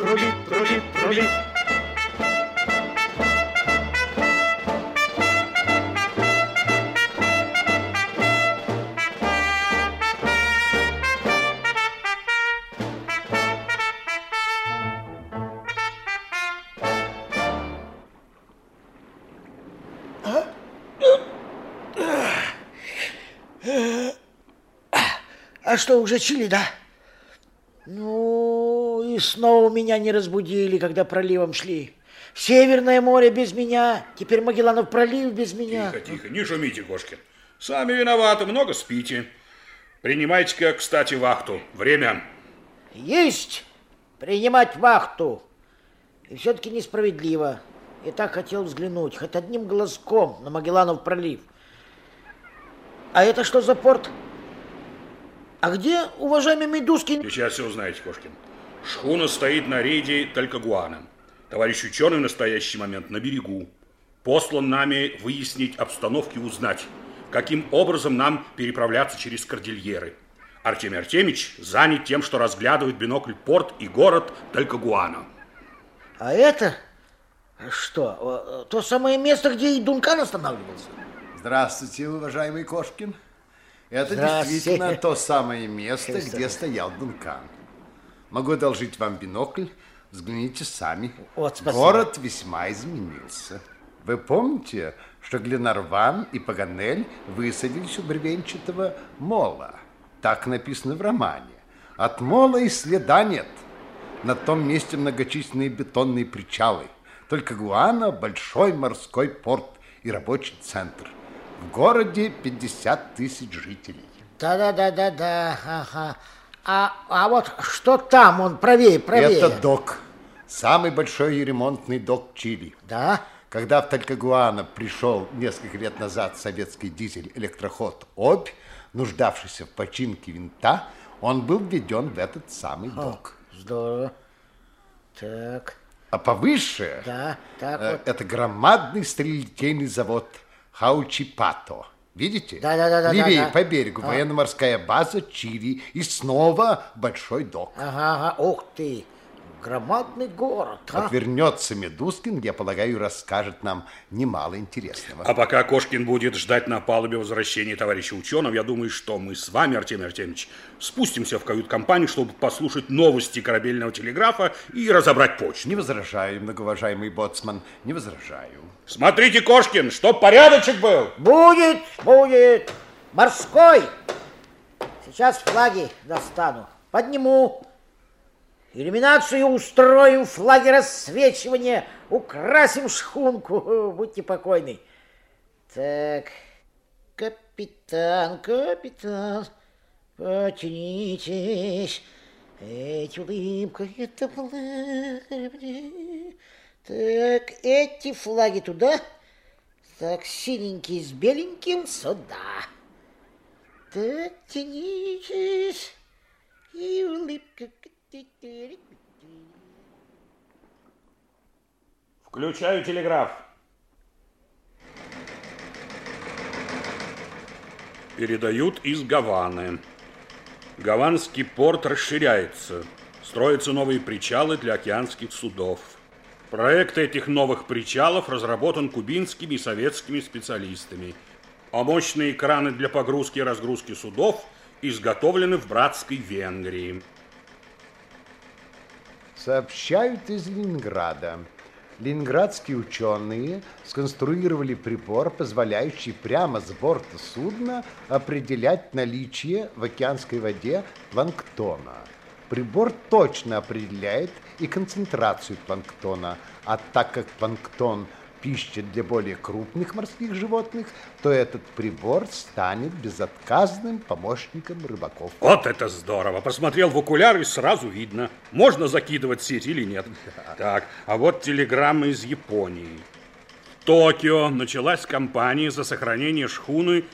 трубит, трубит, трубит. А что, уже чили, да? И снова меня не разбудили, когда проливом шли. Северное море без меня, теперь Магелланов пролив без меня. Тихо, тихо, не шумите, Кошкин. Сами виноваты, много спите. Принимайте-ка, кстати, вахту. Время. Есть принимать вахту. И все-таки несправедливо. Я так хотел взглянуть, хоть одним глазком на Магелланов пролив. А это что за порт? А где, уважаемый Медузкин? Сейчас все узнаете, Кошкин. Шхуна стоит на рейде Талькагуана. Товарищ ученый в настоящий момент на берегу. Послан нами выяснить обстановку и узнать, каким образом нам переправляться через Кордильеры. Артемий Артемич занят тем, что разглядывает бинокль порт и город Талькагуана. А это что, то самое место, где и Дункан останавливался? Здравствуйте, уважаемый Кошкин. Это действительно то самое место, где стоял Дункан. Могу одолжить вам бинокль, взгляните сами. Вот, Город весьма изменился. Вы помните, что Гленарван и Паганель высадились у бревенчатого мола? Так написано в романе. От мола и следа нет. На том месте многочисленные бетонные причалы. Только Гуана – большой морской порт и рабочий центр – в городе 50 тысяч жителей. Да-да-да-да-да, ага. А, а вот что там, он правее, правее? Это док. Самый большой ремонтный док Чили. Да? Когда в Талькагуана пришел несколько лет назад советский дизель-электроход «Обь», нуждавшийся в починке винта, он был введен в этот самый док. Здорово. Так. А повыше да, так э, вот. это громадный стрелетельный завод – Хаучипато. Видите? Да, да, да. Левее да, да. по берегу а. военно-морская база Чили и снова большой док. Ага, ага. Ух ты, громадный город. А? Отвернется Медускин, я полагаю, расскажет нам немало интересного. А пока Кошкин будет ждать на палубе возвращения товарища ученого, я думаю, что мы с вами, Артемий Артемьевич, спустимся в кают-компанию, чтобы послушать новости корабельного телеграфа и разобрать почту. Не возражаю, многоуважаемый боцман, не возражаю. Смотрите, Кошкин, чтоб порядочек был. Будет, будет. Морской. Сейчас флаги достану. Подниму. Иллюминацию устроим, флаги рассвечивания, украсим шхунку. Будьте покойны. Так, капитан, капитан, потянитесь. Эти улыбка, это так, эти флаги туда. Так, синенький с беленьким сюда. Так, тянитесь. И улыбка. Включаю телеграф. Передают из Гаваны. Гаванский порт расширяется. Строятся новые причалы для океанских судов. Проект этих новых причалов разработан кубинскими и советскими специалистами. А мощные краны для погрузки и разгрузки судов изготовлены в братской Венгрии. Сообщают из Ленинграда. Ленинградские ученые сконструировали прибор, позволяющий прямо с борта судна определять наличие в океанской воде планктона. Прибор точно определяет и концентрацию планктона, а так как планктон пища для более крупных морских животных, то этот прибор станет безотказным помощником рыбаков. Вот это здорово! Посмотрел в окуляр и сразу видно, можно закидывать сеть или нет. Так, а вот телеграмма из Японии. В Токио началась кампания за сохранение шхуны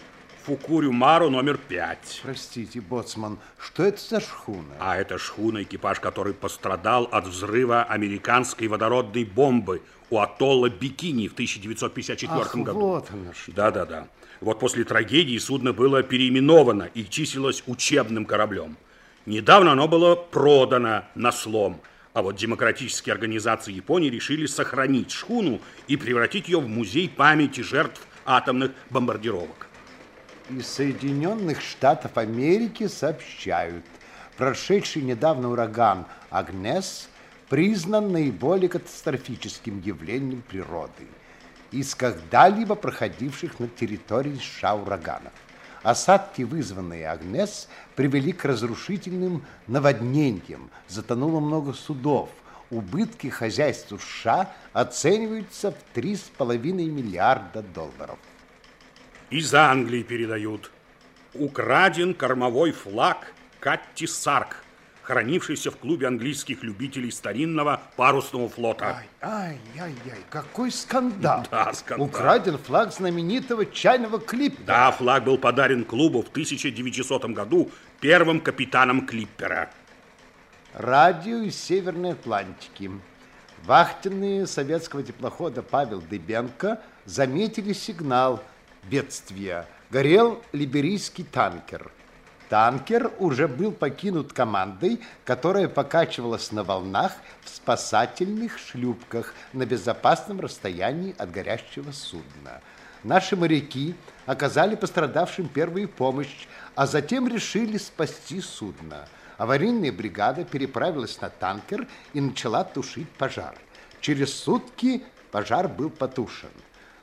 Фукурю Мару номер пять. Простите, боцман, что это за шхуна? А это шхуна, экипаж который пострадал от взрыва американской водородной бомбы у атолла Бикини в 1954 Ах, году. вот оно что. Да-да-да. Вот после трагедии судно было переименовано и числилось учебным кораблем. Недавно оно было продано на слом, а вот демократические организации Японии решили сохранить шхуну и превратить ее в музей памяти жертв атомных бомбардировок. Из Соединенных Штатов Америки сообщают, прошедший недавно ураган Агнес признан наиболее катастрофическим явлением природы из когда-либо проходивших на территории США ураганов. Осадки, вызванные Агнес, привели к разрушительным наводнениям, затонуло много судов. Убытки хозяйству США оцениваются в 3,5 миллиарда долларов. Из Англии передают. Украден кормовой флаг Катти Сарк, хранившийся в клубе английских любителей старинного парусного флота. Ай, ай, ай, ай, какой скандал. Да, скандал. Украден флаг знаменитого чайного клипа. Да, флаг был подарен клубу в 1900 году первым капитаном Клиппера. Радио из Северной Атлантики. Вахтенные советского теплохода Павел Дыбенко заметили сигнал бедствия. Горел либерийский танкер. Танкер уже был покинут командой, которая покачивалась на волнах в спасательных шлюпках на безопасном расстоянии от горящего судна. Наши моряки оказали пострадавшим первую помощь, а затем решили спасти судно. Аварийная бригада переправилась на танкер и начала тушить пожар. Через сутки пожар был потушен.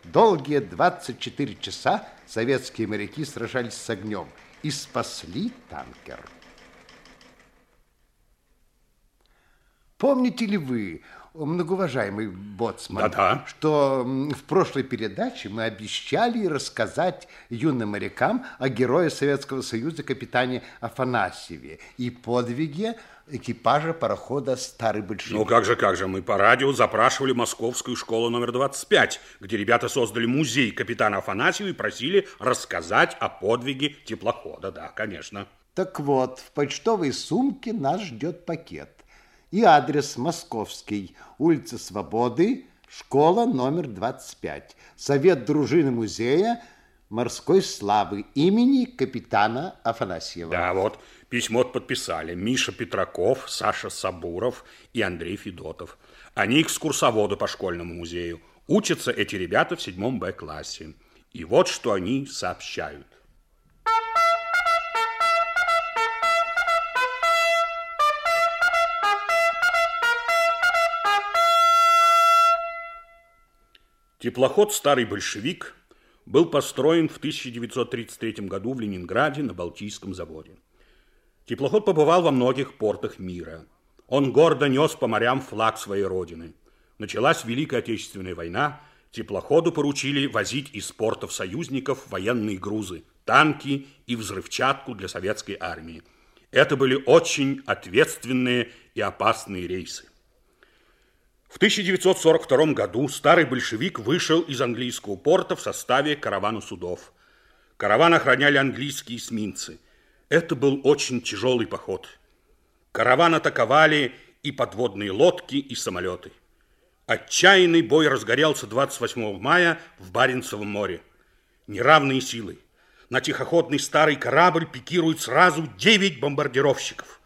Долгие 24 часа советские моряки сражались с огнем и спасли танкер. Помните ли вы, многоуважаемый боцман, Да-да. что м, в прошлой передаче мы обещали рассказать юным морякам о герое Советского Союза капитане Афанасьеве и подвиге экипажа парохода «Старый большевик». Ну как же, как же, мы по радио запрашивали московскую школу номер 25, где ребята создали музей капитана Афанасьева и просили рассказать о подвиге теплохода. Да, конечно. Так вот, в почтовой сумке нас ждет пакет. И адрес московский, улица Свободы, школа номер 25, совет дружины музея морской славы имени капитана Афанасьева. Да, вот, письмо подписали Миша Петраков, Саша Сабуров и Андрей Федотов. Они экскурсоводы по школьному музею. Учатся эти ребята в седьмом Б-классе. И вот что они сообщают. Теплоход «Старый большевик» был построен в 1933 году в Ленинграде на Балтийском заводе. Теплоход побывал во многих портах мира. Он гордо нес по морям флаг своей родины. Началась Великая Отечественная война, теплоходу поручили возить из портов союзников военные грузы, танки и взрывчатку для советской армии. Это были очень ответственные и опасные рейсы. В 1942 году старый большевик вышел из английского порта в составе каравана судов. Караван охраняли английские эсминцы. Это был очень тяжелый поход. Караван атаковали и подводные лодки, и самолеты. Отчаянный бой разгорелся 28 мая в Баренцевом море. Неравные силы. На тихоходный старый корабль пикируют сразу 9 бомбардировщиков.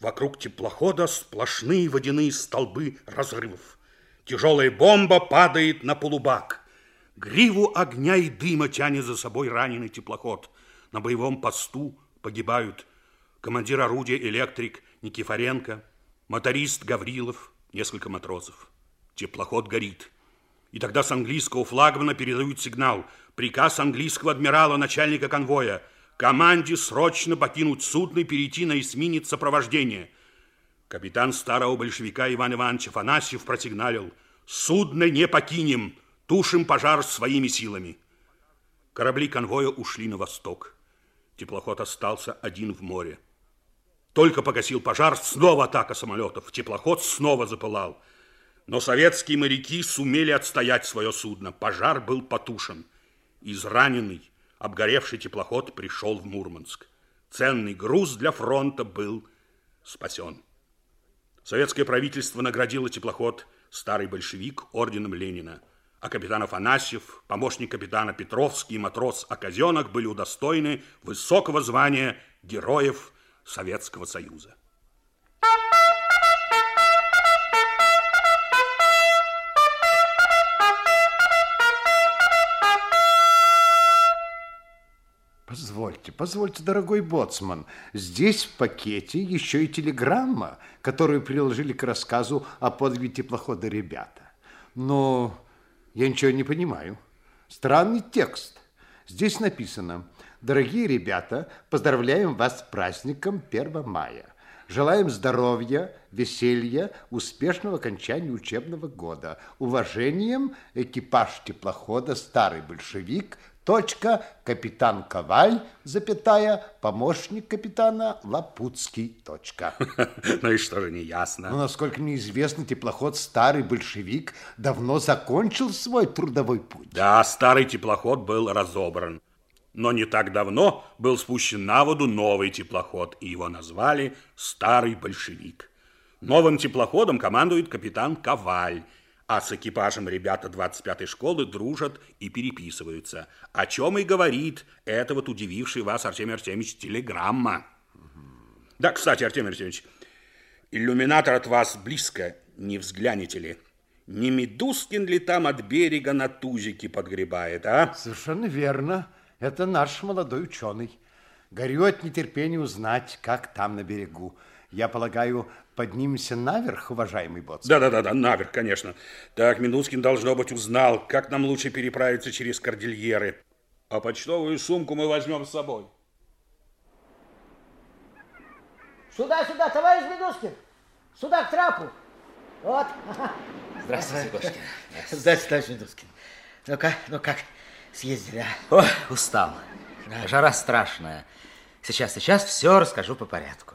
Вокруг теплохода сплошные водяные столбы разрывов. Тяжелая бомба падает на полубак. Гриву огня и дыма тянет за собой раненый теплоход. На боевом посту погибают командир орудия электрик Никифоренко, моторист Гаврилов, несколько матросов. Теплоход горит. И тогда с английского флагмана передают сигнал. Приказ английского адмирала, начальника конвоя. Команде срочно покинуть судно и перейти на эсминец сопровождения. Капитан старого большевика Иван Иванович Афанасьев просигналил. Судно не покинем, Тушим пожар своими силами. Корабли конвоя ушли на восток. Теплоход остался один в море. Только погасил пожар, снова атака самолетов. Теплоход снова запылал. Но советские моряки сумели отстоять свое судно. Пожар был потушен. Израненный, обгоревший теплоход пришел в Мурманск. Ценный груз для фронта был спасен. Советское правительство наградило теплоход «Старый большевик» орденом Ленина, а капитан Афанасьев, помощник капитана Петровский и матрос Оказенок были удостоены высокого звания Героев Советского Союза. Позвольте, позвольте, дорогой боцман, здесь в пакете еще и телеграмма, которую приложили к рассказу о подвиге теплохода ребята. Но я ничего не понимаю. Странный текст. Здесь написано «Дорогие ребята, поздравляем вас с праздником 1 мая. Желаем здоровья, веселья, успешного окончания учебного года. Уважением, экипаж теплохода «Старый большевик» Точка, капитан Коваль, запятая, помощник капитана Лапутский, точка. Ну и что же не ясно? Ну, насколько мне известно, теплоход «Старый большевик» давно закончил свой трудовой путь. Да, старый теплоход был разобран. Но не так давно был спущен на воду новый теплоход, и его назвали «Старый большевик». Новым теплоходом командует капитан Коваль, а с экипажем ребята 25-й школы дружат и переписываются. О чем и говорит эта вот удививший вас, Артемий Артемьевич, телеграмма. Да, кстати, Артемий Артемьевич, иллюминатор от вас близко, не взглянете ли? Не Медускин ли там от берега на тузике подгребает, а? Совершенно верно. Это наш молодой ученый. Горю от нетерпения узнать, как там на берегу. Я полагаю, поднимемся наверх, уважаемый Боц. Да-да-да, наверх, конечно. Так, Минускин, должно быть, узнал, как нам лучше переправиться через кордильеры. А почтовую сумку мы возьмем с собой. Сюда, сюда, товарищ Минускин. Сюда, к трапу. Вот. Здравствуйте, Кошкин. Здравствуйте, товарищ Минускин. Ну как, ну как съездили, а? Ой, устал. Жара страшная. Сейчас, сейчас все расскажу по порядку.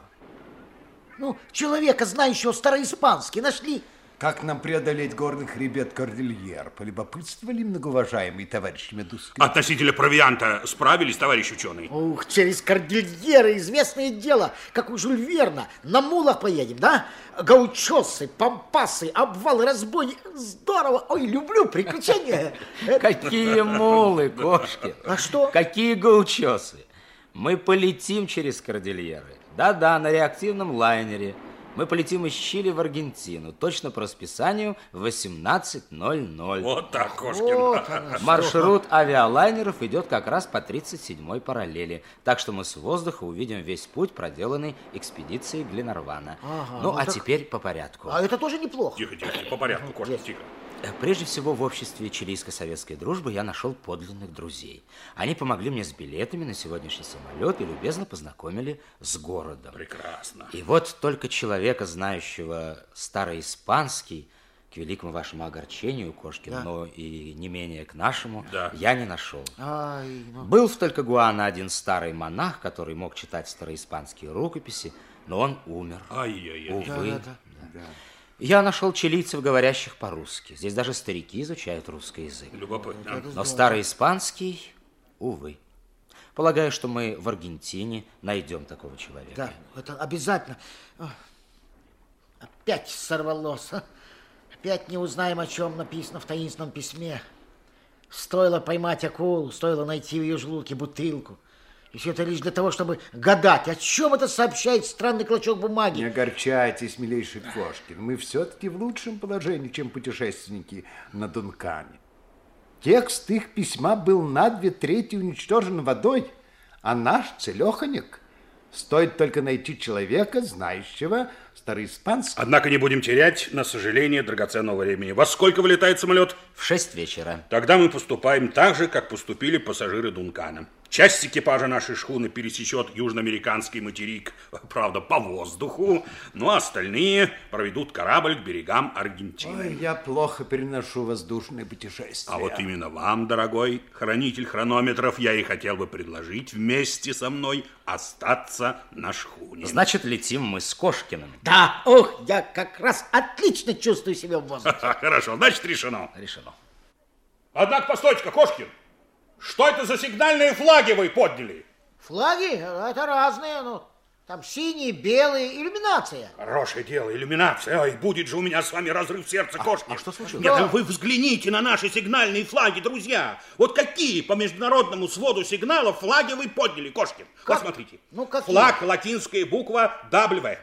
Ну, человека, знающего староиспанский, нашли. Как нам преодолеть горный хребет Кордильер? Полюбопытствовали многоуважаемый товарищ Медускин? Относительно провианта справились, товарищ ученый? Ух, через Кордильеры известное дело, как у Жюль Верна. На мулах поедем, да? Гаучосы, пампасы, обвалы, разбой. Здорово. Ой, люблю приключения. Какие мулы, кошки. А что? Какие гаучосы. Мы полетим через Кордильеры. Да-да, на реактивном лайнере. Мы полетим из Чили в Аргентину, точно по расписанию в 18.00. Вот так, Кошкин. Вот. Маршрут авиалайнеров идет как раз по 37-й параллели, так что мы с воздуха увидим весь путь, проделанный экспедицией Гленарвана. Ага, ну, ну а так- теперь по порядку. А это тоже неплохо. Тихо, тихо, по порядку, Кошкин, тихо. Прежде всего, в обществе чилийско-советской дружбы я нашел подлинных друзей. Они помогли мне с билетами на сегодняшний самолет и любезно познакомили с городом. Прекрасно. И вот только человека, знающего староиспанский, к великому вашему огорчению, Кошкин, Да. но и не менее к нашему, Да. я не нашел. Ай, ну. Был в Талькагуана один старый монах, который мог читать староиспанские рукописи, но он умер. Ай-яй-яй. Увы. Да-да-да. Я нашел чилийцев, говорящих по-русски. Здесь даже старики изучают русский язык. Любопытно. Но старый испанский, увы. Полагаю, что мы в Аргентине найдем такого человека. Да, это обязательно. Опять сорвалось. а. Опять не узнаем, о чем написано в таинственном письме. Стоило поймать акулу, стоило найти в ее желудке бутылку. И все это лишь для того, чтобы гадать, о чем это сообщает странный клочок Не бумаги. огорчайтесь, милейший Кошкин. Мы все-таки в лучшем положении, чем путешественники на Дункане. Текст их письма был на две трети уничтожен водой, а наш целеханик. Стоит только найти человека, знающего староиспанский. Однако не будем терять, на сожаление, драгоценного времени. Во сколько вылетает самолет? В шесть вечера. Тогда мы поступаем так же, как поступили пассажиры Дункана. Часть экипажа нашей шхуны пересечет южноамериканский материк, правда, по воздуху, ну а остальные проведут корабль к берегам Аргентины. Ой, я плохо переношу воздушные путешествия. А вот именно вам, дорогой хранитель хронометров, я и хотел бы предложить вместе со мной остаться на шхуне. Значит, летим мы с Кошкиным. Да, ох, я как раз отлично чувствую себя в воздухе. Хорошо, значит, решено. Решено. Однако, постойте-ка, Кошкин, что это за сигнальные флаги вы подняли? Флаги, это разные, ну, там синие, белые, иллюминация. Хорошее дело, иллюминация. Ой, будет же у меня с вами разрыв сердца, Кошкин. а что случилось? Нет, Да. вы взгляните на наши сигнальные флаги, друзья. Вот какие по международному своду сигналов флаги вы подняли, Кошкин? Как? Посмотрите. Ну, какие? Флаг, латинская буква W.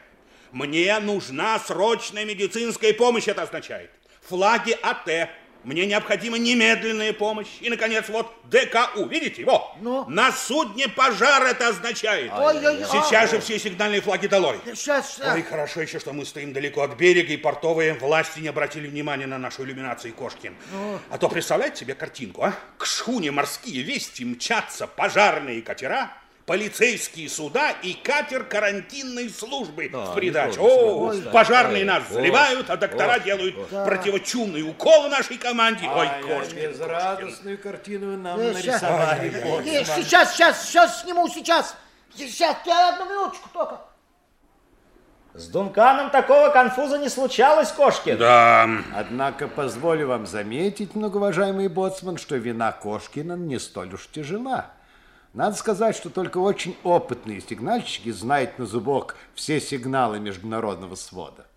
Мне нужна срочная медицинская помощь, это означает. Флаги АТ. Мне необходима немедленная помощь. И, наконец, вот ДКУ. Видите его? Ну? На судне пожар это означает. Ой-ой-ой. Сейчас же все сигнальные флаги долой. Сейчас, Ой, хорошо еще, что мы стоим далеко от берега, и портовые власти не обратили внимания на нашу иллюминацию Кошкин. А то представляете себе картинку, а? К шхуне морские вести мчатся пожарные катера, полицейские суда и катер карантинной службы в придачу. О, Ой, да. пожарные Ой, нас ой, заливают, а доктора ой, делают противочумные уколы нашей команде. Ой, Кошкин. безрадостную картину нам щас. нарисовали. Э, Сейчас, сейчас, сейчас сниму, сейчас. Сейчас, я одну минуточку только. С Дунканом такого конфуза не случалось, Кошкин. Да, Однако позволю вам заметить, многоуважаемый боцман, что вина Кошкина не столь уж тяжела. Надо сказать, что только очень опытные сигнальщики знают на зубок все сигналы международного свода.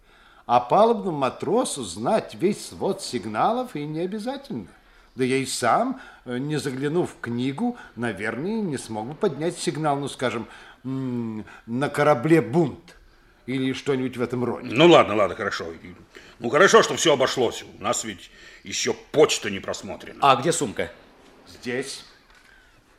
А палубному матросу знать весь свод сигналов и не обязательно. Да я и сам, э, не заглянув в книгу, наверное, не смог бы поднять сигнал, ну, скажем, на корабле бунт или что-нибудь в этом роде. ну ладно, ладно, хорошо. Ну хорошо, что все обошлось. У нас ведь еще почта не просмотрена. А где сумка? Здесь.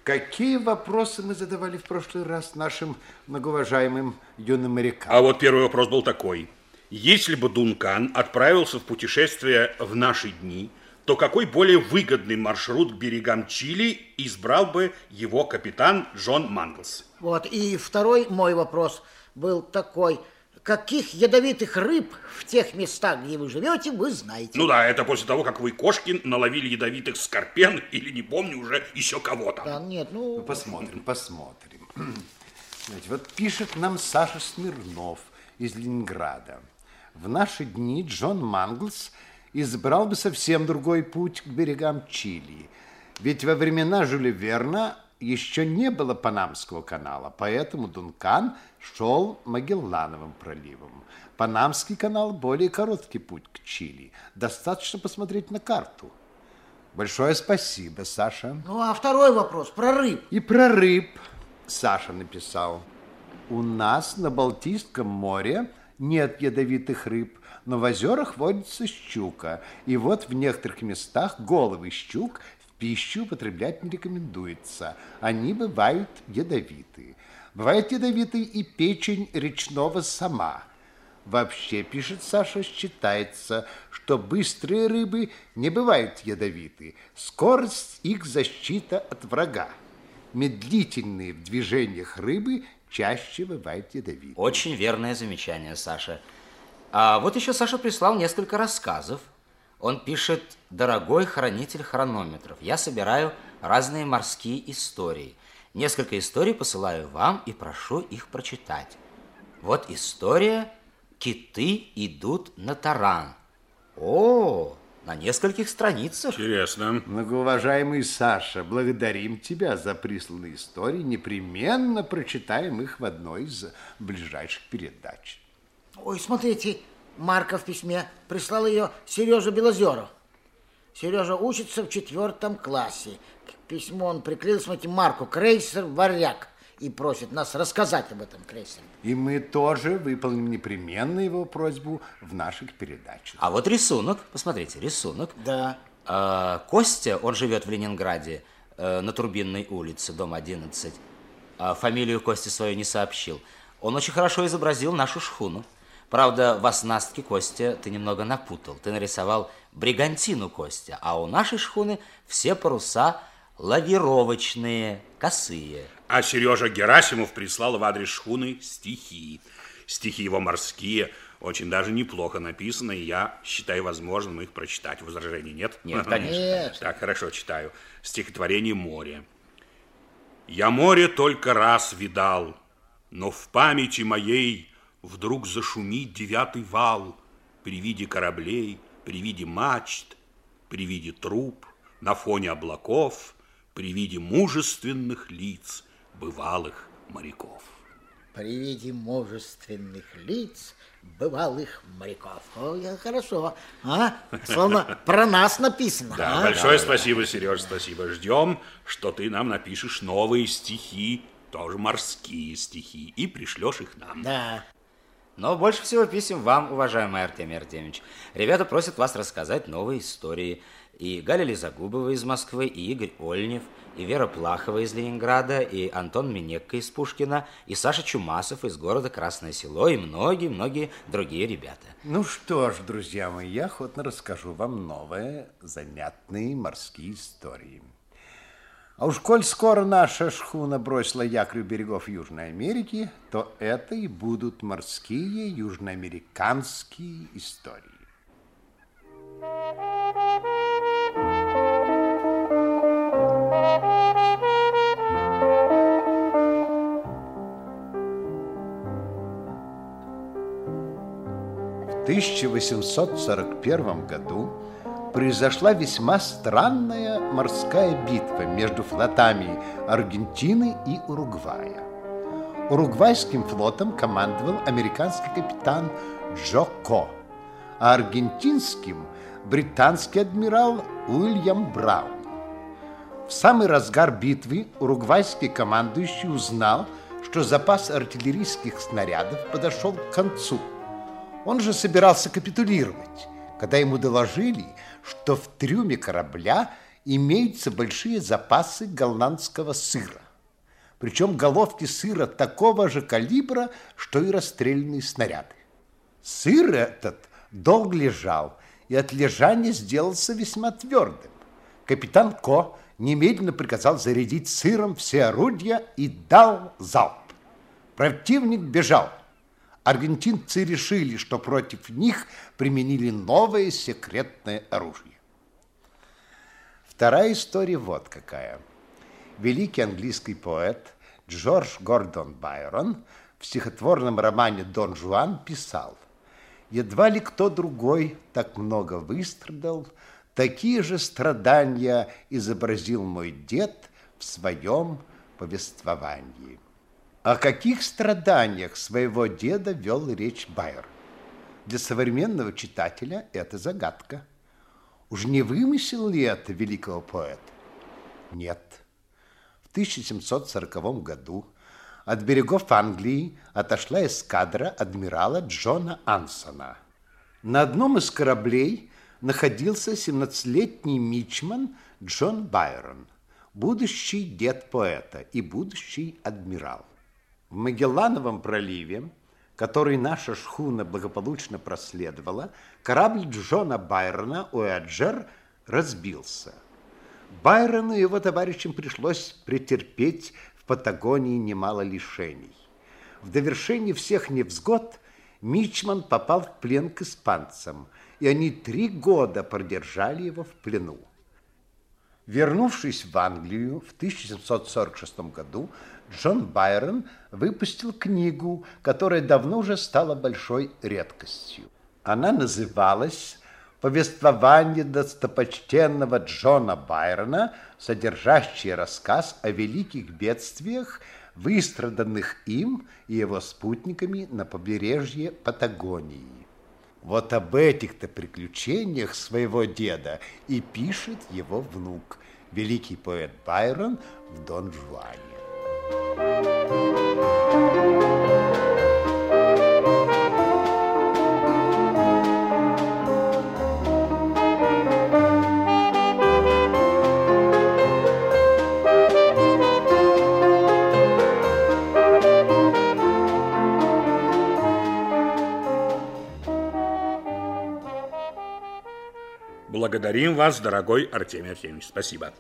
Какие вопросы мы задавали в прошлый раз нашим многоуважаемым юным морякам? А вот первый вопрос был такой. Если бы Дункан отправился в путешествие в наши дни, то какой более выгодный маршрут к берегам Чили избрал бы его капитан Джон Манглс? Вот, и второй мой вопрос был такой. Каких ядовитых рыб в тех местах, где вы живете, вы знаете? Ну да, это после того, как вы, Кошкин, наловили ядовитых скорпен или, не помню, уже еще кого-то. Да, нет, ну... Посмотрим, посмотрим. Знаете, вот пишет нам Саша Смирнов из Ленинграда. В наши дни Джон Манглс избрал бы совсем другой путь к берегам Чили. Ведь во времена Жюля Верна еще не было Панамского канала, поэтому Дункан шел Магеллановым проливом. Панамский канал – более короткий путь к Чили. Достаточно посмотреть на карту. Большое спасибо, Саша. Ну, а второй вопрос про рыб. И про рыб Саша написал. У нас на Балтийском море нет ядовитых рыб, но в озерах водится щука. И вот в некоторых местах головы щук пищу употреблять не рекомендуется. Они бывают ядовитые. Бывает ядовитой и печень речного сама. Вообще, пишет Саша, считается, что быстрые рыбы не бывают ядовиты. Скорость их защита от врага. Медлительные в движениях рыбы чаще бывают ядовиты. Очень верное замечание, Саша. А вот еще Саша прислал несколько рассказов. Он пишет «Дорогой хранитель хронометров, я собираю разные морские истории. Несколько историй посылаю вам и прошу их прочитать. Вот история «Киты идут на таран». О, на нескольких страницах. Интересно. Многоуважаемый Саша, благодарим тебя за присланные истории. Непременно прочитаем их в одной из ближайших передач. Ой, смотрите, Марка в письме прислал ее Сережа Белозеров. Сережа учится в четвертом классе. К письму он приклеил, смотрите, Марку, крейсер «Варяг». И просит нас рассказать об этом крейсере. И мы тоже выполним непременно его просьбу в наших передачах. А вот рисунок, посмотрите, рисунок. Да. А, Костя, он живет в Ленинграде, э, на Турбинной улице, дом 11. А фамилию Кости свою не сообщил. Он очень хорошо изобразил нашу шхуну. Правда, в оснастке, Костя, ты немного напутал. Ты нарисовал бригантину, Костя, а у нашей шхуны все паруса лавировочные, косые. А Сережа Герасимов прислал в адрес шхуны стихи. Стихи его морские, очень даже неплохо написаны, и я считаю возможным их прочитать. Возражений нет? Нет, конечно. Нет. Так, хорошо, читаю. Стихотворение «Море». Я море только раз видал, но в памяти моей вдруг зашумит девятый вал при виде кораблей, при виде мачт, при виде труб, на фоне облаков, при виде мужественных лиц бывалых моряков. При виде мужественных лиц бывалых моряков. Ой, хорошо. А? Словно про нас написано. Да, а? большое спасибо, Сереж, спасибо. Ждем, что ты нам напишешь новые стихи, тоже морские стихи, и пришлешь их нам. Да. Но больше всего писем вам, уважаемый Артемий Артемьевич. Ребята просят вас рассказать новые истории. И Галя Лизагубова из Москвы, и Игорь Ольнев, и Вера Плахова из Ленинграда, и Антон Минекко из Пушкина, и Саша Чумасов из города Красное Село, и многие-многие другие ребята. Ну что ж, друзья мои, я охотно расскажу вам новые занятные морские истории. А уж коль скоро наша шхуна бросила якорь у берегов Южной Америки, то это и будут морские южноамериканские истории. В 1841 году произошла весьма странная морская битва между флотами Аргентины и Уругвая. Уругвайским флотом командовал американский капитан Джо Ко, а аргентинским – британский адмирал Уильям Браун. В самый разгар битвы уругвайский командующий узнал, что запас артиллерийских снарядов подошел к концу. Он же собирался капитулировать, когда ему доложили, что в трюме корабля имеются большие запасы голландского сыра. Причем головки сыра такого же калибра, что и расстрельные снаряды. Сыр этот долго лежал, и от лежания сделался весьма твердым. Капитан Ко немедленно приказал зарядить сыром все орудия и дал залп. Противник бежал. Аргентинцы решили, что против них применили новое секретное оружие. Вторая история вот какая. Великий английский поэт Джордж Гордон Байрон в стихотворном романе «Дон Жуан» писал «Едва ли кто другой так много выстрадал, такие же страдания изобразил мой дед в своем повествовании». О каких страданиях своего деда вел речь Байрон? Для современного читателя это загадка. Уж не вымысел ли это великого поэта? Нет. В 1740 году от берегов Англии отошла эскадра адмирала Джона Ансона. На одном из кораблей находился 17-летний мичман Джон Байрон, будущий дед поэта и будущий адмирал. В Магеллановом проливе, который наша шхуна благополучно проследовала, корабль Джона Байрона «Уэджер» разбился. Байрону и его товарищам пришлось претерпеть в Патагонии немало лишений. В довершении всех невзгод Мичман попал в плен к испанцам, и они три года продержали его в плену. Вернувшись в Англию в 1746 году, Джон Байрон выпустил книгу, которая давно уже стала большой редкостью. Она называлась «Повествование достопочтенного Джона Байрона, содержащее рассказ о великих бедствиях, выстраданных им и его спутниками на побережье Патагонии». Вот об этих-то приключениях своего деда и пишет его внук, великий поэт Байрон в Дон Жуане. Благодарим вас, дорогой Артемий Артемьевич. Спасибо.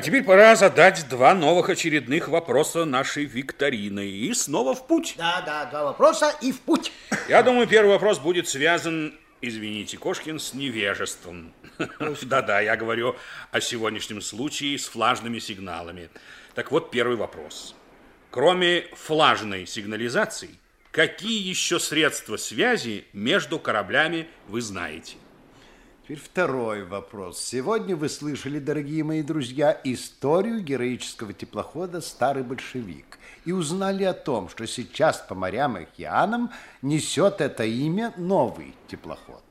А теперь пора задать два новых очередных вопроса нашей викторины. И снова в путь. Да, да, два вопроса и в путь. Я думаю, первый вопрос будет связан, извините, Кошкин, с невежеством. Да-да, я говорю о сегодняшнем случае с флажными сигналами. Так вот, первый вопрос. Кроме флажной сигнализации, какие еще средства связи между кораблями вы знаете? Теперь второй вопрос. Сегодня вы слышали, дорогие мои друзья, историю героического теплохода «Старый большевик» и узнали о том, что сейчас по морям и океанам несет это имя новый теплоход.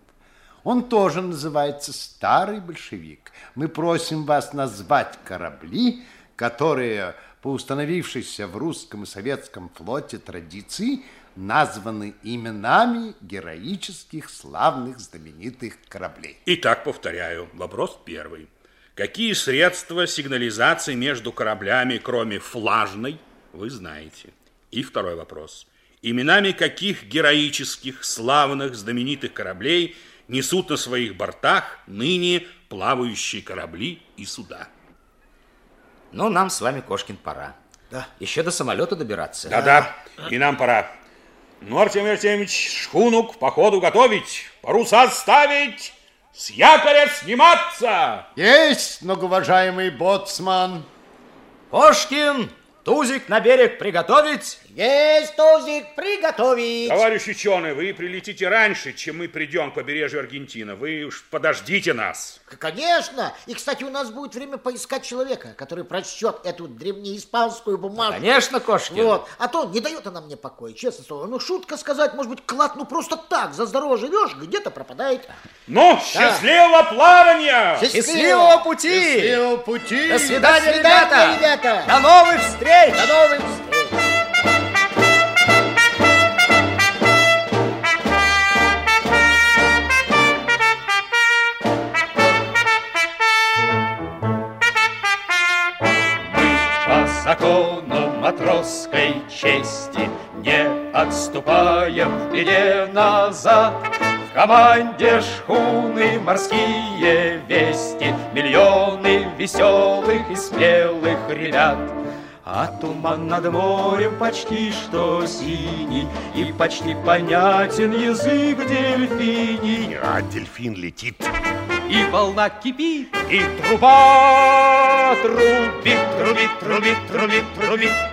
Он тоже называется «Старый большевик». Мы просим вас назвать корабли, которые по установившейся в русском и советском флоте традиции – названы именами героических, славных, знаменитых кораблей. Итак, повторяю, вопрос первый. Какие средства сигнализации между кораблями, кроме флажной, вы знаете? И второй вопрос. Именами каких героических, славных, знаменитых кораблей несут на своих бортах ныне плавающие корабли и суда? Ну, нам с вами, Кошкин, пора. Да. Еще до самолета добираться. Да-да, и нам пора. Ну, Артемий Артемьевич, шхуну к походу готовить, паруса ставить, с якоря сниматься. Есть, многоуважаемый боцман. Кошкин, тузик на берег приготовить. Есть, Тузик, приготовить. Товарищ ученый, вы прилетите раньше, чем мы придем к побережью Аргентины. Вы уж подождите нас. Конечно. И, кстати, у нас будет время поискать человека, который прочтет эту древнеиспанскую бумагу. Конечно, Кошкин. Вот. А то не дает она мне покоя, честно слово. Ну, шутка сказать, может быть, клад, ну, просто так, за здорово живешь, где-то пропадает. Ну, счастливого плавания! Счастливого пути! Счастливого пути! До свидания, свидания, ребята! ребята! До новых встреч! До новых встреч! Матросской чести. Не отступаем в беде назад. В команде шхуны морские вести. Миллионы веселых и смелых ребят. А туман над морем почти что синий. И почти понятен язык дельфиний. А дельфин летит. И волна кипит, и труба трубит, трубит, трубит, трубит, трубит